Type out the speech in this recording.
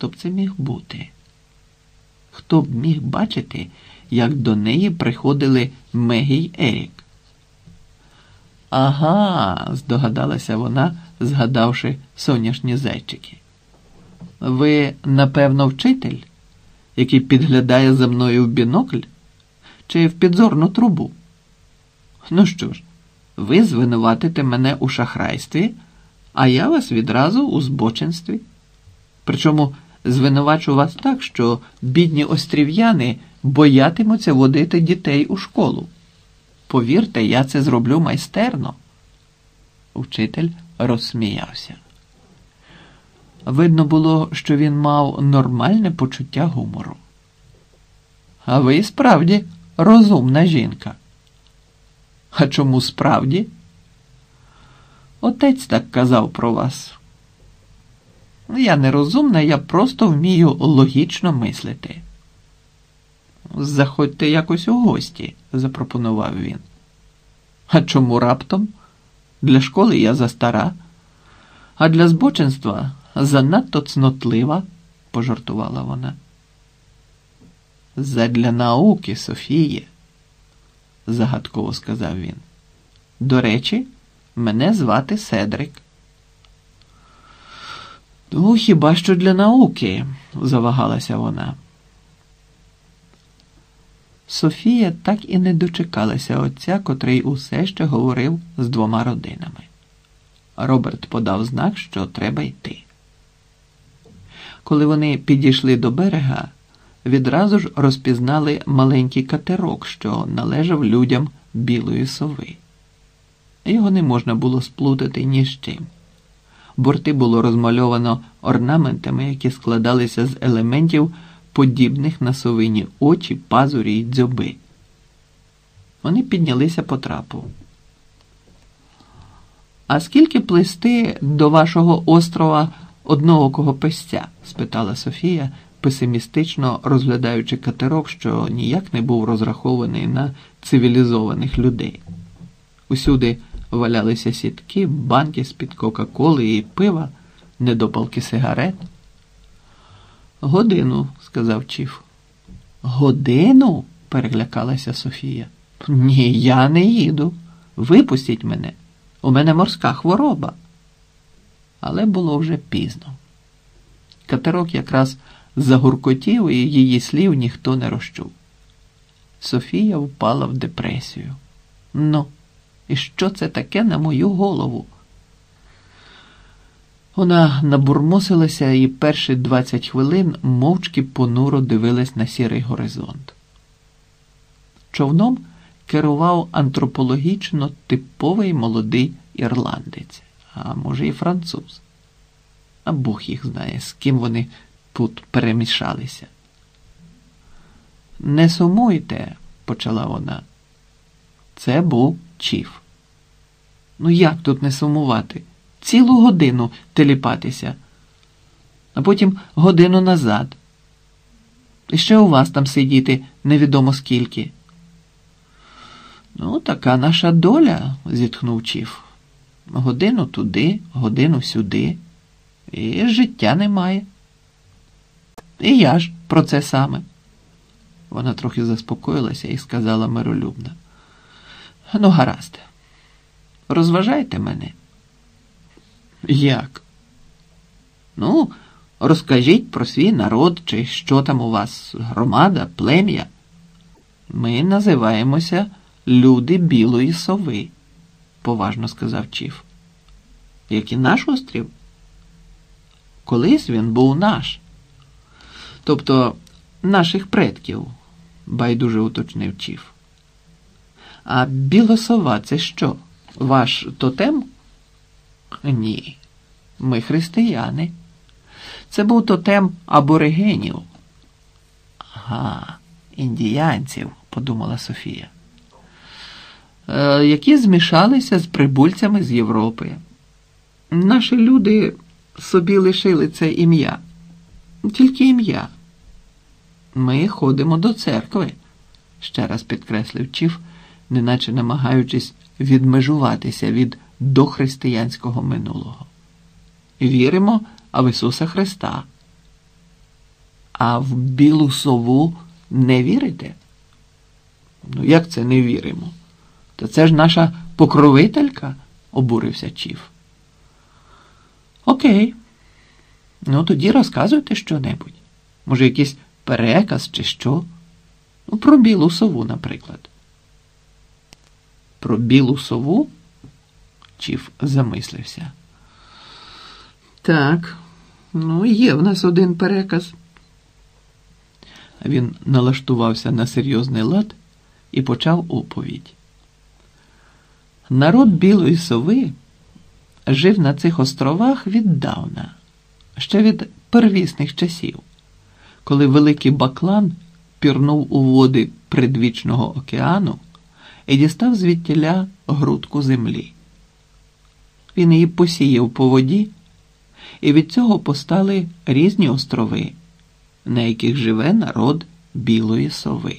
Хто б це міг бути? Хто б міг бачити, як до неї приходили Мегі й Ерік? Ага, здогадалася вона, згадавши соняшні зайчики. Ви, напевно, вчитель, який підглядає за мною в бінокль чи в підзорну трубу? Ну що ж, ви звинуватите мене у шахрайстві, а я вас відразу у збочинстві. Причому звинувачу вас так, що бідні острів'яни боятимуться водити дітей у школу. Повірте, я це зроблю майстерно. Учитель розсміявся. Видно було, що він мав нормальне почуття гумору. А ви справді розумна жінка. А чому справді? Отець так казав про вас. Я не розумна, я просто вмію логічно мислити. Заходьте якось у гості, запропонував він. А чому раптом? Для школи я застара, а для збочинства занадто цнотлива, пожартувала вона. Задля науки, Софіє, загадково сказав він. До речі, мене звати Седрик. Ну, хіба що для науки, завагалася вона. Софія так і не дочекалася отця, котрий усе ще говорив з двома родинами. Роберт подав знак, що треба йти. Коли вони підійшли до берега, відразу ж розпізнали маленький катерок, що належав людям білої сови. Його не можна було сплутати ні з чим. Борти було розмальовано орнаментами, які складалися з елементів, подібних на совині очі, пазурі й дзьоби. Вони піднялися по трапу. А скільки плисти до вашого острова одноокого пестя? спитала Софія, песимістично розглядаючи катерок, що ніяк не був розрахований на цивілізованих людей. Усюди валялися сітки, банки з-під Кока-Коли і пива, недопалки сигарет. Годину, сказав Чіф. Годину? перелякалася Софія. Ні, я не їду. Випустіть мене. У мене морська хвороба. Але було вже пізно. Катерок якраз загуркотів, і її слів ніхто не розчув. Софія впала в депресію. Ну, і що це таке на мою голову? Вона набурмосилася і перші 20 хвилин мовчки понуро дивилась на сірий горизонт. Човном керував антропологічно типовий молодий ірландець, а може і француз. А Бог їх знає, з ким вони тут перемішалися. Не сумуйте, почала вона. Це був Чіф. Ну як тут не сумувати? Цілу годину теліпатися, а потім годину назад. І ще у вас там сидіти невідомо скільки. Ну, така наша доля, зітхнув Чіф. Годину туди, годину сюди, і життя немає. І я ж про це саме. Вона трохи заспокоїлася і сказала миролюбно. Ну, гаразд, розважайте мене. Як? Ну, розкажіть про свій народ, чи що там у вас, громада, плем'я. Ми називаємося Люди Білої Сови, поважно сказав Чіф. Як і наш острів? Колись він був наш. Тобто наших предків, байдуже уточнив Чіф. А білосова це що? Ваш тотем? Ні, ми християни. Це був тотем аборигенів. Ага, індіянців, подумала Софія, е, які змішалися з прибульцями з Європи. Наші люди собі лишили це ім'я, тільки ім'я. Ми ходимо до церкви, ще раз підкреслив Чіф, неначе намагаючись відмежуватися від дохристиянського минулого. Віримо в Ісуса Христа. А в білу сову не вірите? Ну, як це не віримо? Та це ж наша покровителька, обурився Чіф. Окей. Ну, тоді розказуйте щонебудь. Може, якийсь переказ чи що? Ну, про білу сову, наприклад. Про білу сову? Чіф замислився. Так, ну, є в нас один переказ. Він налаштувався на серйозний лад і почав оповідь. Народ білої сови жив на цих островах віддавна, ще від первісних часів, коли великий баклан пірнув у води предвічного океану і дістав звідтіля грудку землі. Він її посіяв по воді, і від цього постали різні острови, на яких живе народ білої сови.